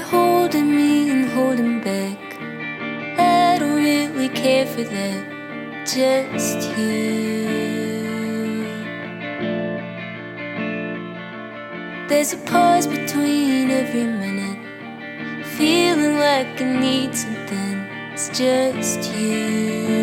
holding me and holding back. I don't really care for that, just you. There's a pause between every minute, feeling like I need something. It's just you.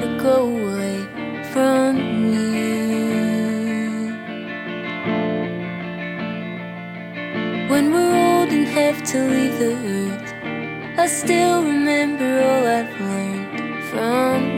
to go away from you. When we're old and have to leave the earth. I still remember all I've learned from